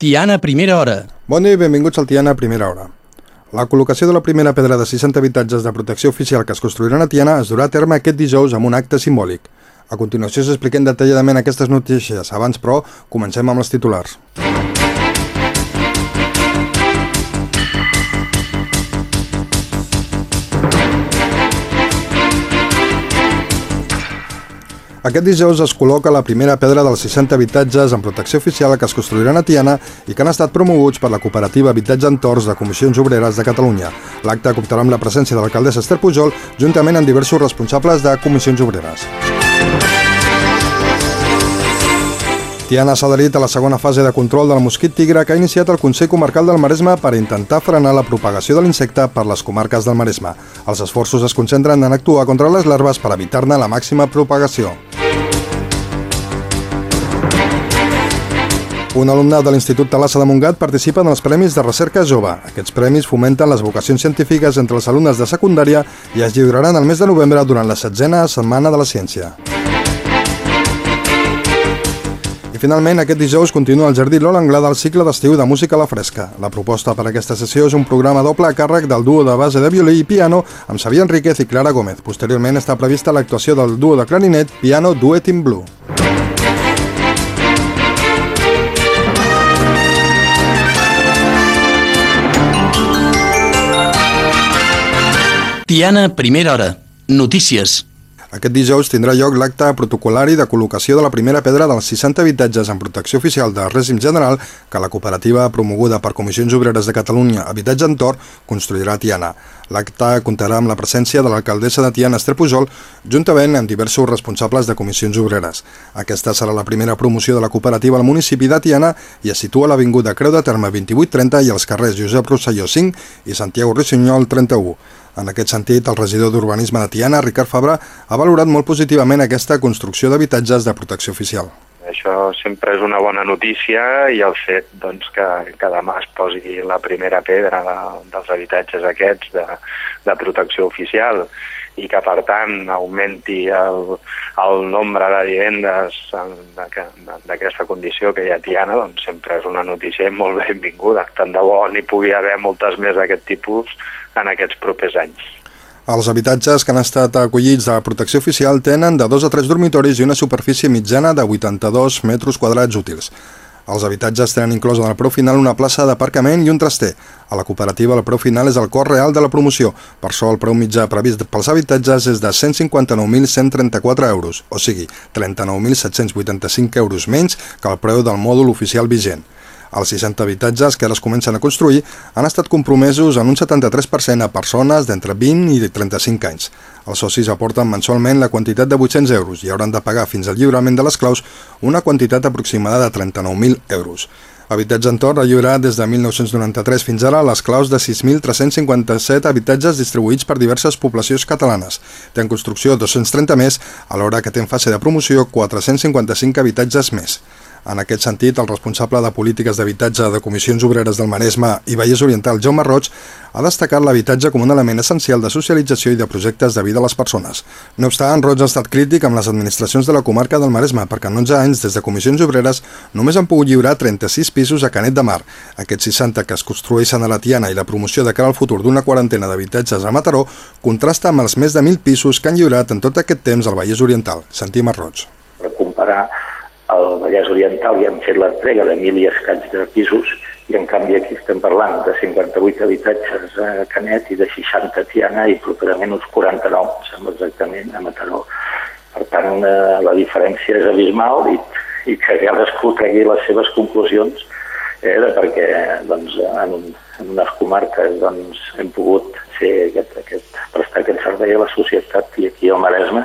Tiana Primera Hora. Bon dia i benvinguts al Tiana Primera Hora. La col·locació de la primera pedra de 60 habitatges de protecció oficial que es construiran a Tiana es durà a terme aquest dijous amb un acte simbòlic. A continuació s'expliquen detalladament aquestes notícies. Abans, però, comencem amb les titulars. Aquest dijous es col·loca la primera pedra dels 60 habitatges en protecció oficial que es construiran a Tiana i que han estat promoguts per la cooperativa Habitatge Entorns de Comissions Obreres de Catalunya. L'acte comptarà amb la presència de l'alcaldessa Esther Pujol juntament amb diversos responsables de comissions obreres. Tiana s'ha adherit a la segona fase de control del mosquit tigre que ha iniciat el Consell Comarcal del Maresme per intentar frenar la propagació de l'insecte per les comarques del Maresme. Els esforços es concentren en actuar contra les larves per evitar-ne la màxima propagació. Un alumnat de l'Institut Talassa de Montgat participa en els Premis de Recerca Jove. Aquests premis fomenten les vocacions científiques entre els alumnes de secundària i es lliuraran el mes de novembre durant la setzena Setmana de la Ciència. I finalment, aquest dijous continua el Jardí Lola Anglada del cicle d'estiu de música a la fresca. La proposta per a aquesta sessió és un programa doble a càrrec del duo de base de violí i piano amb Xavier Enríquez i Clara Gómez. Posteriorment està prevista l'actuació del duo de clarinet Piano Duet in Blue. Tiana Primera Hora. Notícies. Aquest dijous tindrà lloc l'acte protocolari de col·locació de la primera pedra dels 60 habitatges en protecció oficial de règim general que la cooperativa promoguda per Comissions Obreres de Catalunya Habitatge Entorn construirà a Tiana. L'acte comptarà amb la presència de l'alcaldessa de Tiana, Esther Pujol, juntament amb diversos responsables de comissions obreres. Aquesta serà la primera promoció de la cooperativa al municipi de Tiana i es situa a l'Avinguda Creu de Terme 2830 i als carrers Josep Rosselló 5 i Santiago Russinyol 31. En aquest sentit, el regidor d'Urbanisme de Tiana, Ricard Fabra, ha valorat molt positivament aquesta construcció d'habitatges de protecció oficial. Això sempre és una bona notícia i el fet doncs, que, que demà es posi la primera pedra de, dels habitatges aquests de, de protecció oficial i que per tant augmenti el, el nombre de vivendes d'aquesta condició que hi ha Tiana, doncs sempre és una notícia molt benvinguda. Tant de bo n'hi pugui haver moltes més d'aquest tipus en aquests propers anys. Els habitatges que han estat acollits a protecció oficial tenen de dos a tres dormitoris i una superfície mitjana de 82 metres quadrats útils. Els habitatges tenen inclòs en el preu final una plaça d'aparcament i un traster. A la cooperativa el preu final és el cost real de la promoció. Per això el preu mitjà previst pels habitatges és de 159.134 euros, o sigui, 39.785 euros menys que el preu del mòdul oficial vigent. Els 60 habitatges que ara es comencen a construir han estat compromesos en un 73% a persones d'entre 20 i 35 anys. Els socis aporten mensualment la quantitat de 800 euros i hauran de pagar fins al lliurament de les claus una quantitat aproximada de 39.000 euros. Habitatge Entorn ha lliurat des de 1993 fins ara les claus de 6.357 habitatges distribuïts per diverses poblacions catalanes. Té en construcció 230 més, alhora que té en fase de promoció 455 habitatges més. En aquest sentit, el responsable de polítiques d'habitatge de Comissions Obreres del Maresme i Vallès Oriental, Jaume Roig, ha destacat l'habitatge com un element essencial de socialització i de projectes de vida a les persones. No obstant, Roig ha estat crític amb les administracions de la comarca del Maresme perquè en 11 anys, des de Comissions Obreres, només han pogut lliurar 36 pisos a Canet de Mar. Aquests 60 que es construeixen a la Tiana i la promoció de cara al futur d'una quarantena d'habitatges a Mataró contrasta amb els més de 1.000 pisos que han lliurat en tot aquest temps al Vallès Oriental. Sentim a Roig. Comparar al Vallès Oriental ja hem fet l'entrega de mil i escaig de pisos i en canvi aquí estem parlant de 58 habitatges a Canet i de 60 a Tiana i properament uns 49, sembla exactament, a Mataró. Per tant, eh, la diferència és abismal i, i que cadascú tregui les seves conclusions eh, de perquè doncs, en, en unes comarques doncs, hem pogut fer aquest, aquest, prestar aquest servei a la societat i aquí al Maresme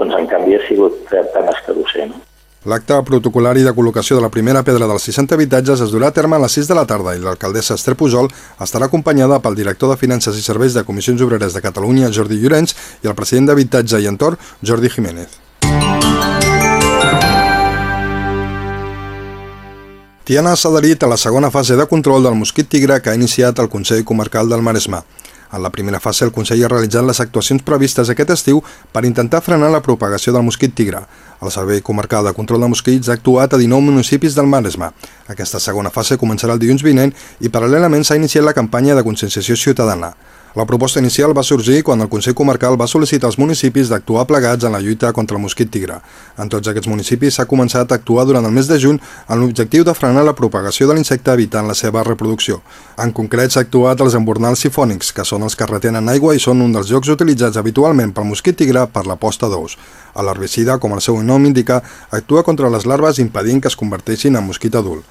doncs, en canvi ha sigut tan escadusser. No? L'acte protocolari de col·locació de la primera pedra dels 60 habitatges es durà a terme a les 6 de la tarda i l'alcaldessa Esther Pujol estarà acompanyada pel director de Finances i Serveis de Comissions Obreres de Catalunya, Jordi Llorenç, i el president d'Habitatge i Entorn, Jordi Jiménez. Tiana s'ha adherit a la segona fase de control del mosquit tigre que ha iniciat el Consell Comarcal del Maresme. En la primera fase, el Consell ha realitzat les actuacions previstes aquest estiu per intentar frenar la propagació del mosquit tigre. El Servei Comarcal de Control de Mosquits ha actuat a 19 municipis del Maresme. Aquesta segona fase començarà el dilluns vinent i paral·lelament s'ha iniciat la campanya de conscienciació ciutadana. La proposta inicial va sorgir quan el Consell Comarcal va sol·licitar als municipis d'actuar plegats en la lluita contra el mosquit tigre. En tots aquests municipis s'ha començat a actuar durant el mes de juny amb l'objectiu de frenar la propagació de l'insecte evitant la seva reproducció. En concret s'ha actuat als embornals sifònics, que són els que retenen aigua i són un dels llocs utilitzats habitualment pel mosquit tigre per la posta d'ous. L'herbicida, com el seu nom indica, actua contra les larves impedint que es converteixin en mosquit adult.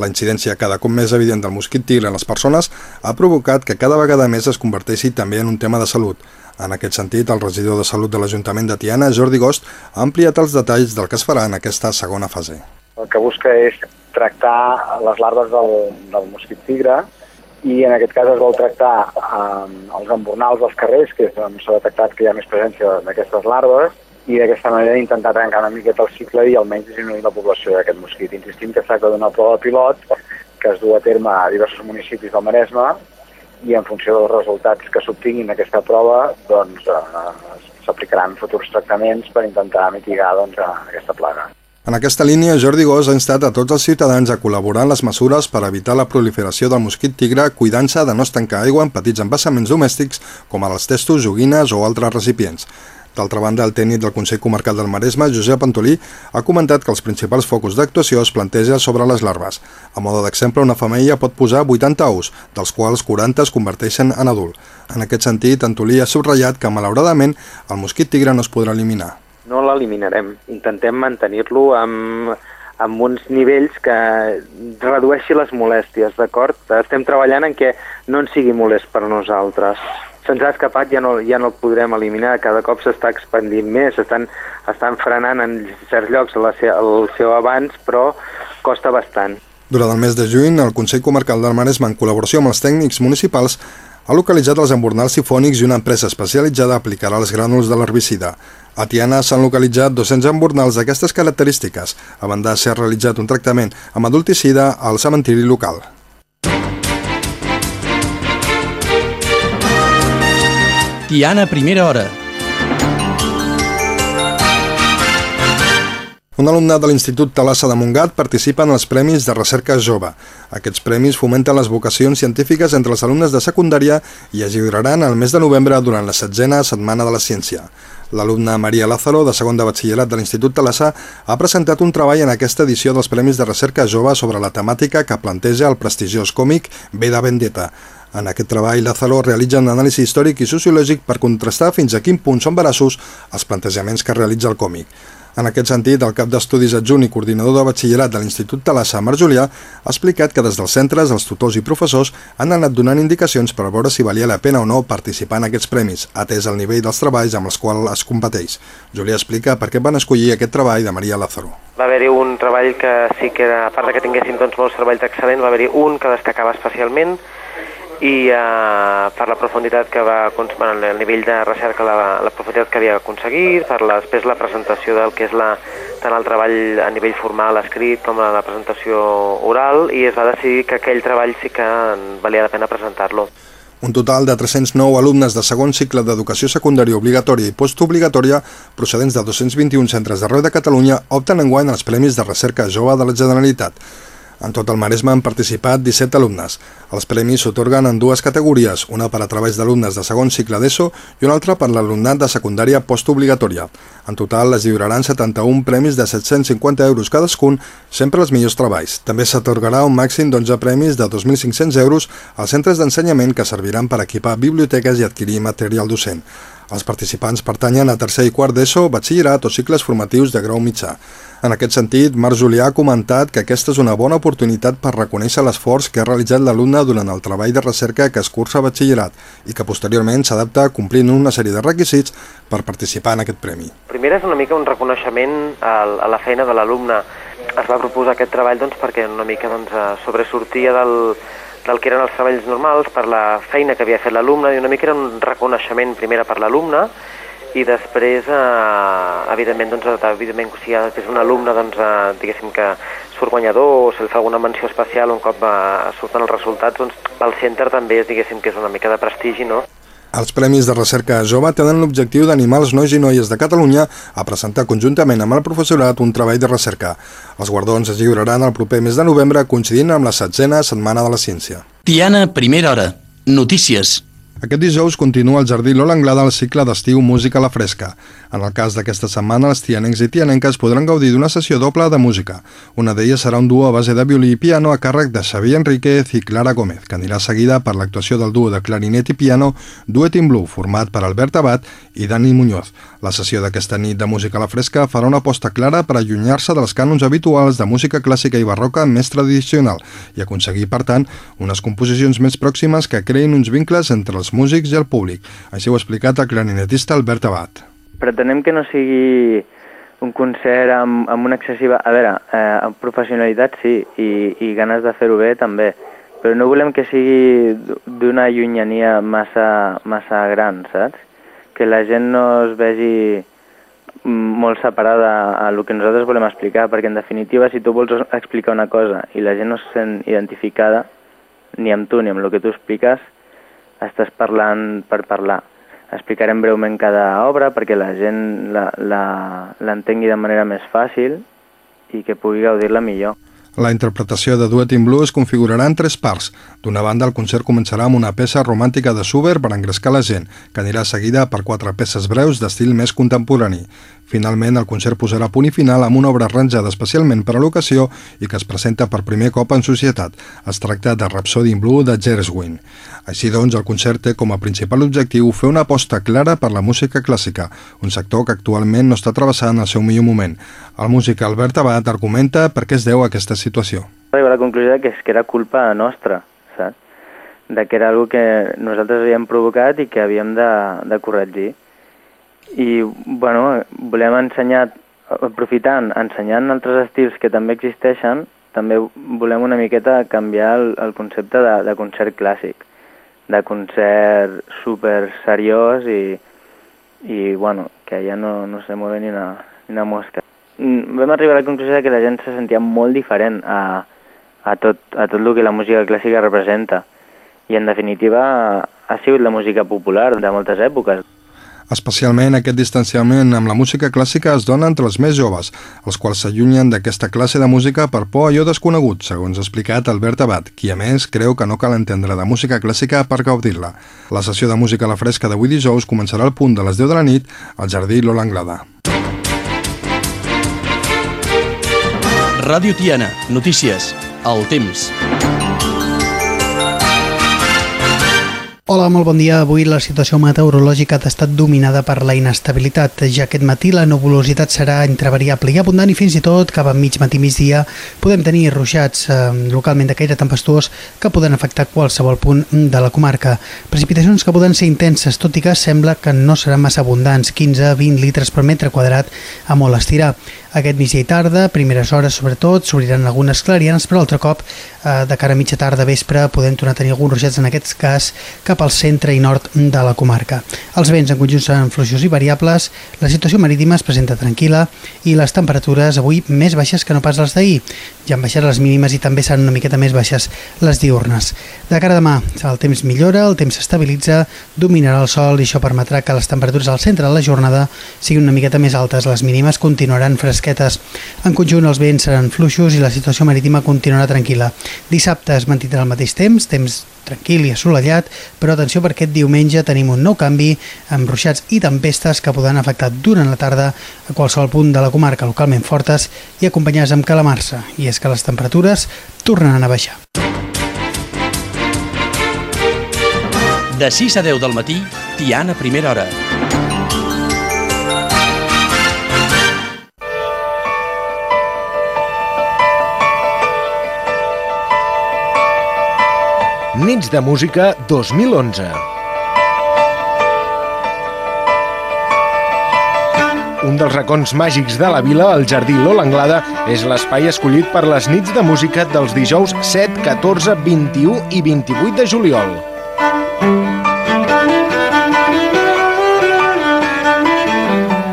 La incidència cada cop més evident del mosquit tigre en les persones ha provocat que cada vegada més es converteixi també en un tema de salut. En aquest sentit, el regidor de Salut de l'Ajuntament de Tiana, Jordi Gost, ha ampliat els detalls del que es farà en aquesta segona fase. El que busca és tractar les larves del, del mosquit tigre i en aquest cas es vol tractar eh, els embornals dels carrers, que s'ha detectat que hi ha més presència d'aquestes larves, i d'aquesta manera intentar trencar una miqueta el cicle i almenys disminuir la població d'aquest mosquit. Insistim que es tracta d'una prova pilot que es du a terme a diversos municipis del Maresme i en funció dels resultats que s'obtinguin d'aquesta prova doncs, eh, s'aplicaran futurs tractaments per intentar mitigar doncs, aquesta plaga. En aquesta línia, Jordi Gós ha instat a tots els ciutadans a col·laborar en les mesures per evitar la proliferació del mosquit tigre cuidant-se de no estancar aigua en petits embassaments domèstics com ara els testos, joguines o altres recipients. D'altra banda, el tècnic del Consell Comarcal del Maresme, Josep Antolí, ha comentat que els principals focus d'actuació es planteja sobre les larves. A moda d'exemple, una femella pot posar 80 ous, dels quals 40 es converteixen en adult. En aquest sentit, Antolí ha subratllat que, malauradament, el mosquit tigre no es podrà eliminar. No l'eliminarem. Intentem mantenir-lo amb, amb uns nivells que redueixi les molèsties, d'acord? Estem treballant en què no en sigui molest per nosaltres se'ns ha escapat, ja no, ja no el podrem eliminar, cada cop s'està expandint més, estan, estan frenant en certs llocs la, el seu avanç, però costa bastant. Durant el mes de juny, el Consell Comarcal del Maresme, en col·laboració amb els tècnics municipals, ha localitzat els embornals sifònics i una empresa especialitzada aplicarà els grànuls de l'herbicida. A Tiana s'han localitzat 200 embornals d'aquestes característiques, a banda de ser realitzat un tractament amb adulticida al cementiri local. Tiana, primera hora. Un alumnat de l'Institut Talassa de Montgat participa en els Premis de Recerca Jove. Aquests premis fomenten les vocacions científiques entre els alumnes de secundària i es lliuraran el mes de novembre durant la setzena Setmana de la Ciència. L'alumna Maria Lázaro, de segon de batxillerat de l'Institut Talassa, ha presentat un treball en aquesta edició dels Premis de Recerca Jove sobre la temàtica que planteja el prestigiós còmic Veda Vendetta. En aquest treball, Lázaro realitza un anàlisi històric i sociològic per contrastar fins a quin punt són veraços els plantejaments que realitza el còmic. En aquest sentit, el cap d'estudis adjunt i coordinador de batxillerat de l'Institut Talassa, Marc Julià, ha explicat que des dels centres, els tutors i professors han anat donant indicacions per veure si valia la pena o no participar en aquests premis, atès el nivell dels treballs amb els quals es competeix. Julià explica per què van escollir aquest treball de Maria Lázaro. Va haver-hi un treball que sí que era, a part de que tinguessin doncs, molts treballs excel·lents, va haver-hi un que destacava especialment, i eh, per la profunditat que va, bueno, el nivell de recerca, la, la profunditat que havia aconseguit, per la, després la presentació del que és la, tant el treball a nivell formal escrit com la, la presentació oral i es va decidir que aquell treball sí que valia la pena presentar-lo. Un total de 309 alumnes de segon cicle d'educació secundària obligatòria i postobligatòria procedents de 221 centres d'arreu de Catalunya opten enguany als Premis de Recerca Jove de la Generalitat. En tot el Maresme han participat 17 alumnes. Els premis s'otorguen en dues categories, una per a treballs d'alumnes de segon cicle d'ESO i una altra per l'alumnat de secundària postobligatòria. En total es lliuraran 71 premis de 750 euros cadascun, sempre els millors treballs. També s'atorgarà un màxim d'11 premis de 2.500 euros als centres d'ensenyament que serviran per equipar biblioteques i adquirir material docent. Els participants pertanyen a tercer i quart d'ESO, batxillerat o cicles formatius de grau mitjà. En aquest sentit, Marc Julià ha comentat que aquesta és una bona oportunitat per reconèixer l'esforç que ha realitzat l'alumne durant el treball de recerca que es cursa a batxillerat i que posteriorment s'adapta complint una sèrie de requisits per participar en aquest premi. Primer és una mica un reconeixement a, la feina de l'alumne. Es va proposar aquest treball doncs, perquè una mica doncs, sobresortia del, del que eren els treballs normals per la feina que havia fet l'alumne i una mica era un reconeixement primera per l'alumne i després, eh, evidentment, doncs, evidentment, si ha és un alumne doncs, eh, diguéssim que surt guanyador o se li fa alguna menció especial un cop eh, surten els resultats, doncs pel centre també és, diguéssim, que és una mica de prestigi, no? Els Premis de Recerca Jove tenen l'objectiu d'animar els nois i noies de Catalunya a presentar conjuntament amb el professorat un treball de recerca. Els guardons es lliuraran el proper mes de novembre coincidint amb la setzena Setmana de la Ciència. Tiana, primera hora. Notícies. Aquest dijous continua al Jardí Lola Anglada el cicle d'estiu Música a la Fresca. En el cas d'aquesta setmana, els tianencs i tianenques podran gaudir d'una sessió doble de música. Una d'elles serà un duo a base de violí i piano a càrrec de Xavier Enríquez i Clara Gómez, que anirà seguida per l'actuació del duo de clarinet i piano Duet in Blue, format per Albert Abad i Dani Muñoz. La sessió d'aquesta nit de Música a la Fresca farà una aposta clara per allunyar-se dels cànons habituals de música clàssica i barroca més tradicional i aconseguir, per tant, unes composicions més pròximes que creïn uns vincles entre els músics i el públic. Així ho ha explicat el clarinetista Albert Abad. Pretenem que no sigui un concert amb, amb una excessiva... A veure, eh, amb professionalitat sí, i, i ganes de fer-ho bé també, però no volem que sigui d'una llunyania massa, massa gran, saps? Que la gent no es vegi molt separada a el que nosaltres volem explicar, perquè en definitiva si tu vols explicar una cosa i la gent no se sent identificada ni amb tu ni amb el que tu expliques, estàs parlant per parlar. Explicarem breument cada obra perquè la gent l'entengui de manera més fàcil i que pugui gaudir-la millor. La interpretació de Duet in Blue es configurarà en tres parts. D'una banda, el concert començarà amb una peça romàntica de Schubert per engrescar la gent, que anirà seguida per quatre peces breus d'estil més contemporani. Finalment, el concert posarà punt i final amb una obra arranjada especialment per a l'ocasió i que es presenta per primer cop en societat. Es tracta de Rhapsody in Blue de Gershwin. Així doncs, el concert té com a principal objectiu fer una aposta clara per la música clàssica, un sector que actualment no està travessant el seu millor moment. El músic Albert Abad argumenta per què es deu a aquesta situació. Arriba a la conclusió que és que era culpa nostra, saps? De que era una que nosaltres havíem provocat i que havíem de, de corregir i bueno, volem ensenyar, aprofitant, ensenyant altres estils que també existeixen, també volem una miqueta canviar el, el concepte de, de concert clàssic, de concert super seriós i, i bueno, que ja no, no se mueve ni una, ni una mosca. Mm, vam arribar a la conclusió que la gent se sentia molt diferent a, a, tot, a tot el que la música clàssica representa i en definitiva ha sigut la música popular de moltes èpoques. Especialment aquest distanciament amb la música clàssica es dona entre els més joves, els quals s'allunyen d'aquesta classe de música per por a allò desconegut, segons ha explicat Albert Abad, qui a més creu que no cal entendre de música clàssica per gaudir-la. La sessió de música a la fresca d'avui dijous començarà al punt de les 10 de la nit al Jardí Lola Anglada. Ràdio Tiana, notícies, el temps. Hola, molt bon dia. Avui la situació meteorològica ha estat dominada per la inestabilitat. Ja aquest matí la nebulositat serà entre variable i abundant i fins i tot cap a mig matí migdia podem tenir ruixats eh, localment de caire tempestuós que poden afectar qualsevol punt de la comarca. Precipitacions que poden ser intenses, tot i que sembla que no seran massa abundants, 15-20 litres per metre quadrat a molt estirar. Aquest migdia i tarda, primeres hores sobretot, s'obriran algunes clarianes, però altre cop, eh, de cara a mitja tarda, vespre, podem tornar a tenir alguns ruixats en aquest cas cap al centre i nord de la comarca. Els vents en conjunt seran fluixos i variables, la situació marítima es presenta tranquil·la i les temperatures avui més baixes que no pas les d'ahir. Ja han baixat les mínimes i també seran una miqueta més baixes les diurnes. De cara a demà, el temps millora, el temps s'estabilitza, dominarà el sol i això permetrà que les temperatures al centre de la jornada siguin una miqueta més altes. Les mínimes continuaran fresquetes. En conjunt, els vents seran fluixos i la situació marítima continuarà tranquil·la. Dissabte es mantindrà el mateix temps, temps tranquil i assolellat, però atenció perquè aquest diumenge tenim un nou canvi amb ruixats i tempestes que poden afectar durant la tarda a qualsevol punt de la comarca localment fortes i acompanyades amb calamarsa. I és que les temperatures tornaran a baixar. De 6 a 10 del matí, Tiana, primera hora. Nits de Música 2011. Un dels racons màgics de la vila, el Jardí Lola Anglada, és l'espai escollit per les nits de música dels dijous 7, 14, 21 i 28 de juliol.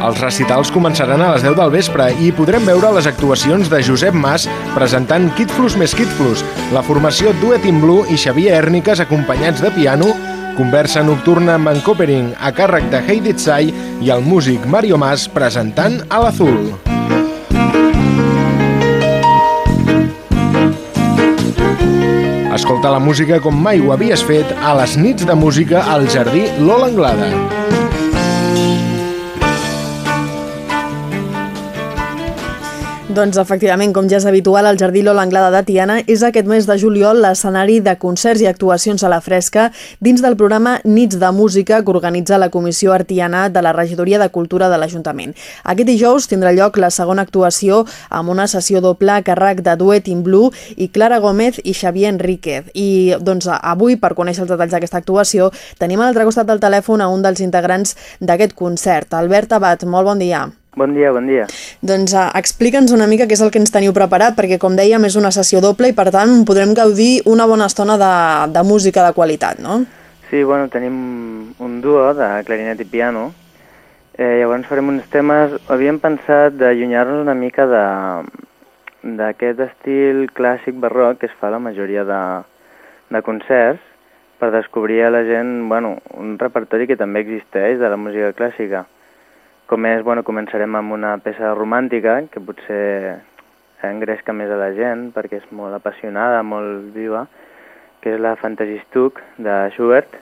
Els recitals començaran a les 10 del vespre i podrem veure les actuacions de Josep Mas presentant Kid Flus més Kid Flus, la formació Duet in Blue i XavierÈrniques acompanyats de piano, conversa nocturna amb en Coopering a càrrec de Heidi Tsai i el músic Mario Mas presentant a l'Azul. Escolta la música com mai ho havies fet a les nits de música al Jardí Lola Anglada. Doncs efectivament, com ja és habitual, el Jardí Lola Anglada de Tiana és aquest mes de juliol l'escenari de concerts i actuacions a la fresca dins del programa Nits de Música que organitza la Comissió Artiana de la Regidoria de Cultura de l'Ajuntament. Aquest dijous tindrà lloc la segona actuació amb una sessió doble a càrrec de Duet in Blue i Clara Gómez i Xavier Enríquez. I doncs avui, per conèixer els detalls d'aquesta actuació, tenim a l'altre costat del telèfon a un dels integrants d'aquest concert, Albert Abad. Molt bon dia. Bon dia, bon dia. Doncs uh, explica'ns una mica què és el que ens teniu preparat, perquè com dèiem és una sessió doble i per tant podrem gaudir una bona estona de, de música de qualitat, no? Sí, bueno, tenim un duo de clarinet i piano. Eh, llavors farem uns temes... Havíem pensat d'allunyar-nos una mica de d'aquest estil clàssic barroc que es fa la majoria de, de concerts per descobrir a la gent bueno, un repertori que també existeix de la música clàssica. Com és, bueno, començarem amb una peça romàntica, que potser engresca més a la gent, perquè és molt apassionada, molt viva, que és la Fantasy Stuck de Schubert.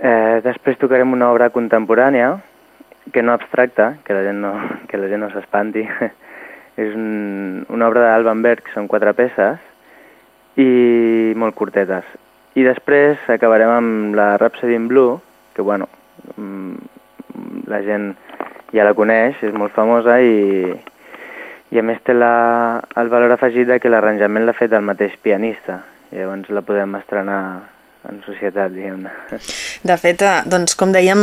Eh, després tocarem una obra contemporània, que no abstracta, que la gent no, que la gent no s'espanti. és un, una obra d'Alban Berg, són quatre peces, i molt curtetes. I després acabarem amb la Rhapsody in Blue, que bueno, la gent ja la coneix, és molt famosa i, i a més té la, el valor afegit de que l'arranjament l'ha fet el mateix pianista. Llavors la podem estrenar en societat, diguem-ne. De fet, eh, doncs, com dèiem,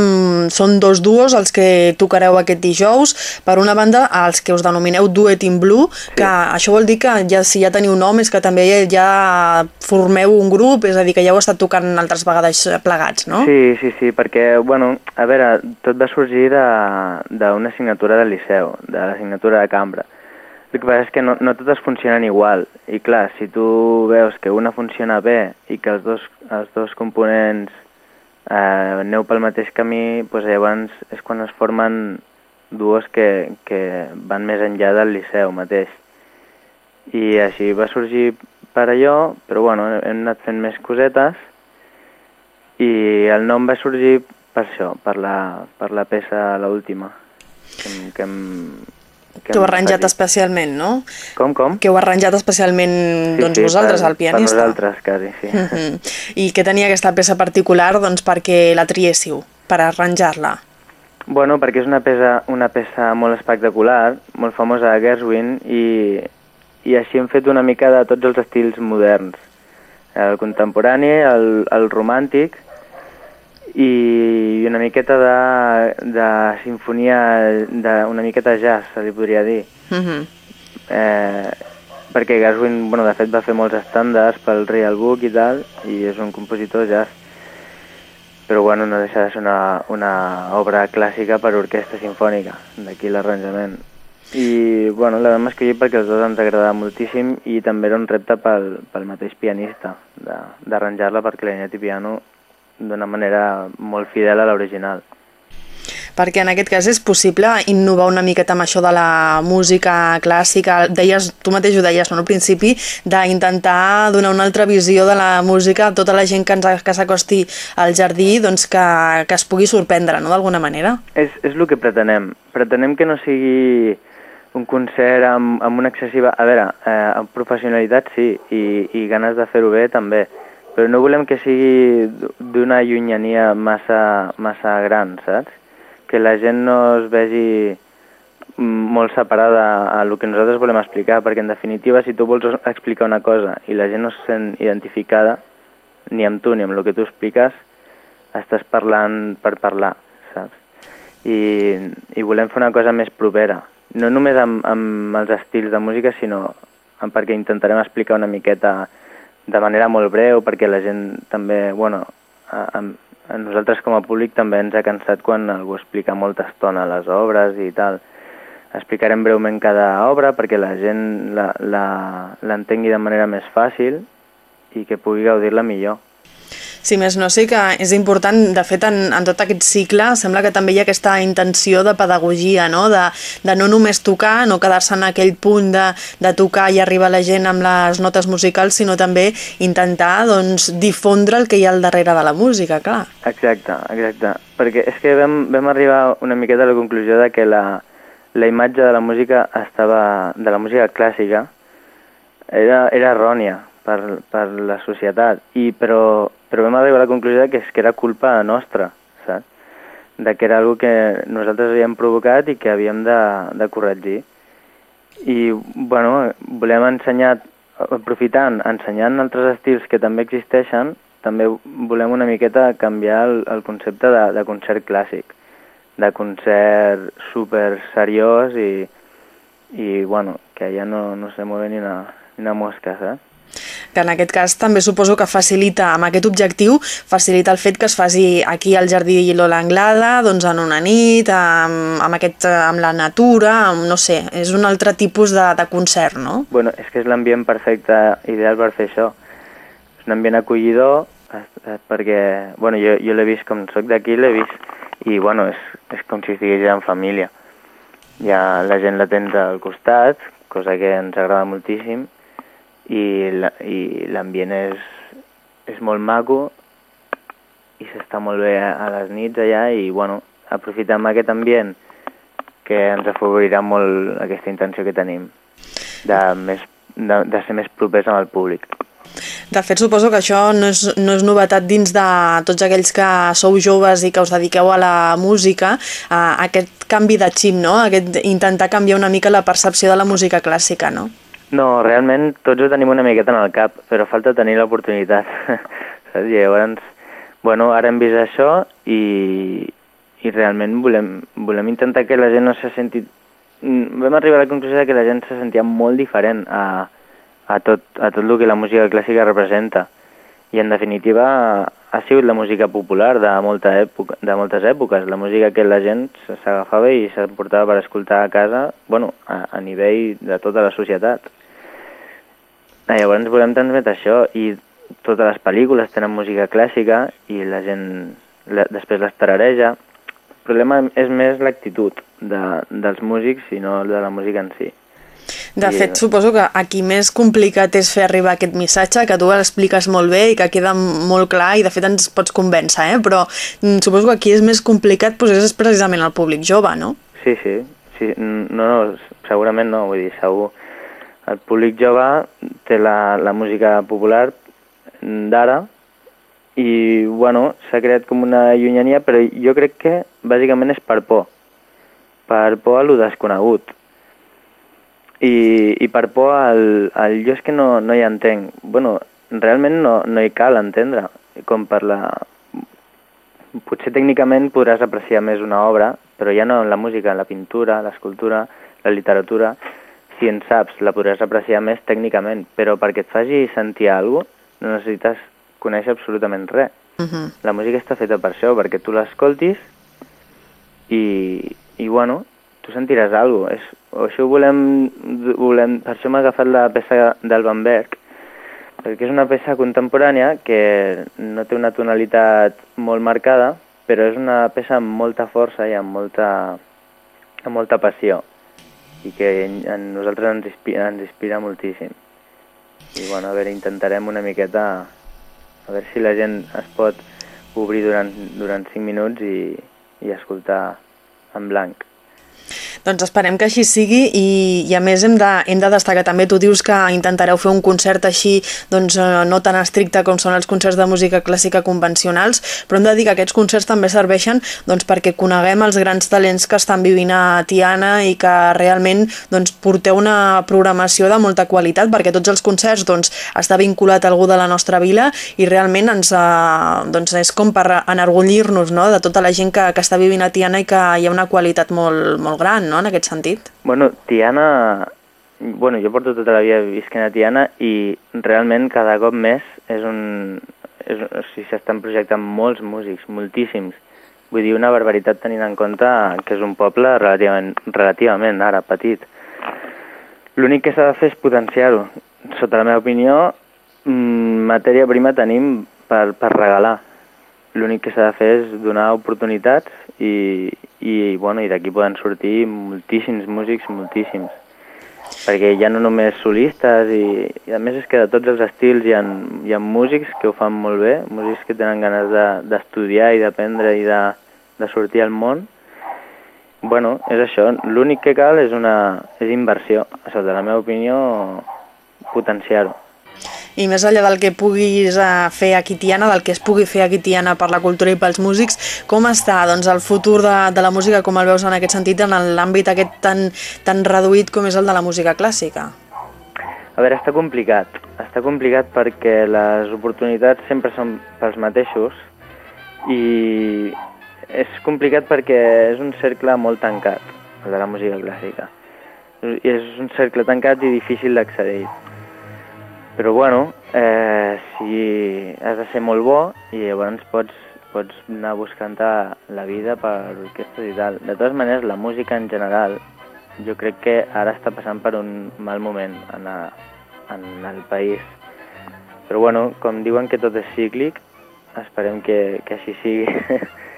són dos duos els que tocareu aquest dijous. Per una banda, els que us denomineu Duet in Blue, sí. que això vol dir que ja, si ja teniu nom és que també ja formeu un grup, és a dir, que ja heu estat tocant altres vegades plegats, no? Sí, sí, sí, perquè, bueno, a veure, tot va sorgir d'una assignatura del Liceu, de l'assignatura de cambra. El que passa és que no, no totes funcionen igual. I clar, si tu veus que una funciona bé i que els dos, els dos components eh, aneu pel mateix camí, doncs llavors és quan es formen dues que, que van més enllà del liceu mateix. I així va sorgir per allò, però bueno, hem anat fent més cosetes i el nom va sorgir per això, per la, per la peça, l'última, que, que hem, que, que heu arranjat especialment, no? Com, com? Que heu arranjat especialment sí, doncs, sí, vosaltres, per, el pianista. Per nosaltres, quasi, sí. Uh -huh. I què tenia aquesta peça particular doncs, perquè la triéssiu, per arranjar-la? Bueno, perquè és una peça, una peça molt espectacular, molt famosa de Gershwin, i, i així hem fet una mica de tots els estils moderns. El contemporani, el, el romàntic, i una miqueta de, de sinfonia, de, una miqueta jazz, se li podria dir. Uh -huh. eh, perquè Gershwin, bueno, de fet va fer molts estàndards pel Real Book i tal, i és un compositor jazz. Però bueno, no deixa de ser una, una obra clàssica per orquestra sinfònica, d'aquí l'arranjament. I bueno, la vam escollir perquè els dos ens agradava moltíssim i també era un repte pel, pel mateix pianista, d'arranjar-la per clarinet i piano d'una manera molt fidel a l'original. Perquè en aquest cas és possible innovar una miqueta amb això de la música clàssica, deies, tu mateix ho deies no, al principi, d'intentar donar una altra visió de la música a tota la gent que, ens, que s'acosti al jardí, doncs que, que es pugui sorprendre, no?, d'alguna manera. És, és el que pretenem. Pretenem que no sigui un concert amb, amb una excessiva... A veure, eh, amb professionalitat sí, i, i ganes de fer-ho bé també, però no volem que sigui d'una llunyania massa, massa gran, saps? Que la gent no es vegi molt separada a el que nosaltres volem explicar, perquè en definitiva si tu vols explicar una cosa i la gent no se sent identificada ni amb tu ni amb el que tu expliques, estàs parlant per parlar, saps? I, i volem fer una cosa més propera, no només amb, amb els estils de música, sinó amb, perquè intentarem explicar una miqueta de manera molt breu perquè la gent també, bueno, a, a, a nosaltres com a públic també ens ha cansat quan algú explica molta estona les obres i tal. Explicarem breument cada obra perquè la gent l'entengui de manera més fàcil i que pugui gaudir-la millor. Sí, més no, sí que és important, de fet, en, en tot aquest cicle sembla que també hi ha aquesta intenció de pedagogia, no? De, de no només tocar, no quedar-se en aquell punt de, de tocar i arribar la gent amb les notes musicals, sinó també intentar doncs, difondre el que hi ha al darrere de la música, clar. Exacte, exacte. Perquè és que vam, vam arribar una miqueta a la conclusió de que la, la imatge de la música estava, de la música clàssica era, era errònia per, per la societat, i, però però vam arribar a la conclusió que, és que era culpa nostra, saps? De que era una que nosaltres havíem provocat i que havíem de, de corregir. I, bueno, volem ensenyar, aprofitant, ensenyant altres estils que també existeixen, també volem una miqueta canviar el, el concepte de, de concert clàssic, de concert super seriós i, i bueno, que ja no, no se mueve ni una, ni una mosca, saps? Que en aquest cas també suposo que facilita, amb aquest objectiu, facilita el fet que es faci aquí al Jardí Lola Anglada, doncs en una nit, amb, amb, aquest, amb la natura, amb, no sé, és un altre tipus de, de concert, no? Bueno, és que és l'ambient perfecte, ideal per fer això. És un ambient acollidor, perquè, bueno, jo, jo l'he vist com soc d'aquí, l'he vist, i bueno, és, és com si estigués en família. Ja la gent la tens al costat, cosa que ens agrada moltíssim, i l'ambient és, és molt maco i s'està molt bé a les nits allà i bueno, aprofitem aquest ambient que ens afavorirà molt aquesta intenció que tenim de, més, de, de ser més propers amb el públic. De fet, suposo que això no és, no és novetat dins de tots aquells que sou joves i que us dediqueu a la música, a aquest canvi de xip, no? Aquest intentar canviar una mica la percepció de la música clàssica, no? No, realment tots ho tenim una miqueta en el cap, però falta tenir l'oportunitat. Llavors, bueno, ara hem vist això i, i realment volem, volem intentar que la gent no se senti... Mm, vam arribar a la conclusió que la gent se sentia molt diferent a, a, tot, a tot el que la música clàssica representa. I en definitiva ha sigut la música popular de, molta època, de moltes èpoques, la música que la gent s'agafava i s'emportava per escoltar a casa, bueno, a, a nivell de tota la societat. Ah, llavors volem transmetre això i totes les pel·lícules tenen música clàssica i la gent la, després les tarareja. El problema és més l'actitud de, dels músics i no de la música en si. De I, fet, suposo que aquí més complicat és fer arribar aquest missatge, que tu l'expliques molt bé i que queda molt clar i de fet ens pots convèncer, eh? però mm, suposo que aquí és més complicat doncs és precisament el públic jove, no? Sí, sí, sí. No, no, segurament no, vull dir, segur el públic jove té la, la música popular d'ara i, bueno, s'ha creat com una llunyania, però jo crec que bàsicament és per por, per por a lo desconegut. I, i per por al, al... Jo és que no, no hi entenc. bueno, realment no, no hi cal entendre, com per la... Potser tècnicament podràs apreciar més una obra, però ja no en la música, en la pintura, l'escultura, la literatura, si en saps, la podràs apreciar més tècnicament, però perquè et faci sentir alguna cosa no necessites conèixer absolutament res. Uh -huh. La música està feta per això, perquè tu l'escoltis i, i, bueno, tu sentiràs alguna cosa. És, això ho volem, volem, per això m'ha agafat la peça del Bamberg, perquè és una peça contemporània que no té una tonalitat molt marcada, però és una peça amb molta força i amb molta, amb molta passió i que a nosaltres ens inspira, ens inspira moltíssim. I bueno, a veure, intentarem una miqueta a veure si la gent es pot obrir durant, durant 5 minuts i, i escoltar en blanc. Doncs esperem que així sigui i, i a més hem de, hem de destacar també, tu dius que intentareu fer un concert així doncs, eh, no tan estricte com són els concerts de música clàssica convencionals, però hem de dir que aquests concerts també serveixen doncs, perquè coneguem els grans talents que estan vivint a Tiana i que realment doncs, porteu una programació de molta qualitat perquè tots els concerts doncs, està vinculat algú de la nostra vila i realment ens, eh, doncs, és com per enorgullir-nos no? de tota la gent que, que està vivint a Tiana i que hi ha una qualitat molt, molt gran no?, en aquest sentit. Bueno, Tiana... Bueno, jo porto tota la vida visquent a Tiana i realment cada cop més és un... És, o sigui, s'estan projectant molts músics, moltíssims. Vull dir, una barbaritat tenint en compte que és un poble relativament, relativament ara petit. L'únic que s'ha de fer és potenciar-ho. Sota la meva opinió, mm, matèria prima tenim per, per regalar. L'únic que s'ha de fer és donar oportunitats i, i, bueno, i d'aquí poden sortir moltíssims músics, moltíssims. Perquè ha no només solistes i, i a més és que de tots els estils hi ha, hi ha músics que ho fan molt bé, músics que tenen ganes d'estudiar de, i d'aprendre i de, de sortir al món. Bueno, és això, l'únic que cal és una és inversió, sota la meva opinió, potenciar-ho i més enllà del que puguis eh, fer aquí Tiana, del que es pugui fer aquí Tiana per la cultura i pels músics, com està doncs, el futur de, de la música, com el veus en aquest sentit, en l'àmbit aquest tan, tan reduït com és el de la música clàssica? A veure, està complicat. Està complicat perquè les oportunitats sempre són pels mateixos i és complicat perquè és un cercle molt tancat, el de la música clàssica. I és un cercle tancat i difícil d'accedir. Però bueno, eh, si has de ser molt bo i llavors pots, pots anar buscant la vida per orquestres i tal. De totes maneres, la música en general jo crec que ara està passant per un mal moment en, a, en el país. Però bueno, com diuen que tot és cíclic, esperem que, que així sigui.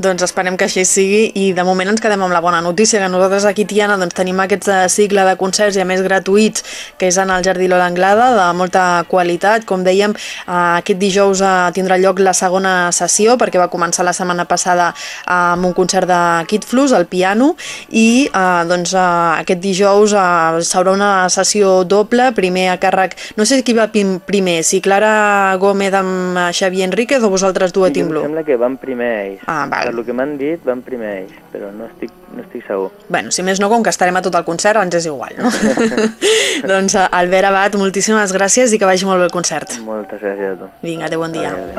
Doncs esperem que així sigui i de moment ens quedem amb la bona notícia que nosaltres aquí Tiana doncs, tenim aquest eh, cicle de concerts i a més gratuïts que és en el Jardí Lola Anglada de molta qualitat. Com dèiem, eh, aquest dijous eh, tindrà lloc la segona sessió perquè va començar la setmana passada amb un concert de Kid Flus al piano i doncs, aquest dijous s'haurà una sessió doble, primer a càrrec, no sé qui va primer, si Clara Gómez amb Xavier Enríquez o vosaltres duet sí, in Blue? Em sembla que van primer ells. Ah, val. Per lo que m'han dit, van primer ells, però no estic, no estic segur. Bueno, si més no, com que estarem a tot el concert, ens és igual, no? doncs, Albert Abad, moltíssimes gràcies i que vagi molt bé el concert. Moltes gràcies a tu. Vinga, adéu, bon dia. Adéu,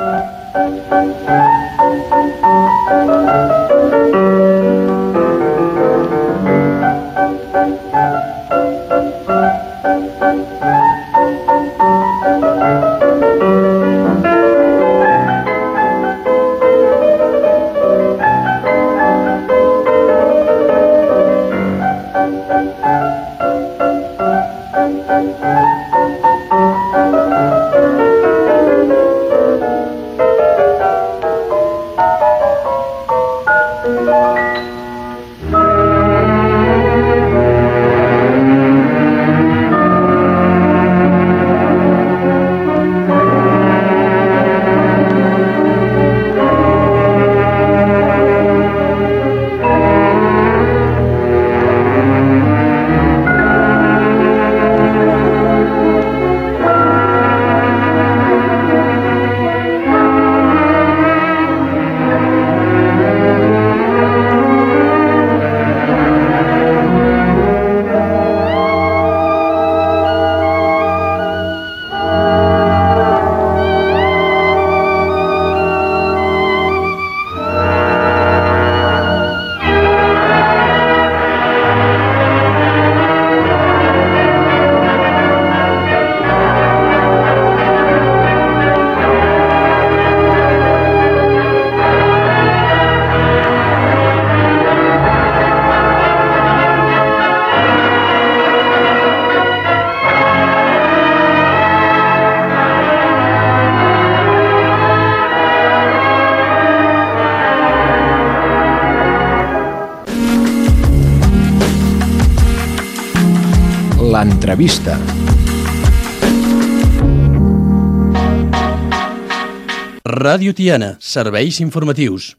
L'entrevista. Ràdio Tiana, serveis informatius.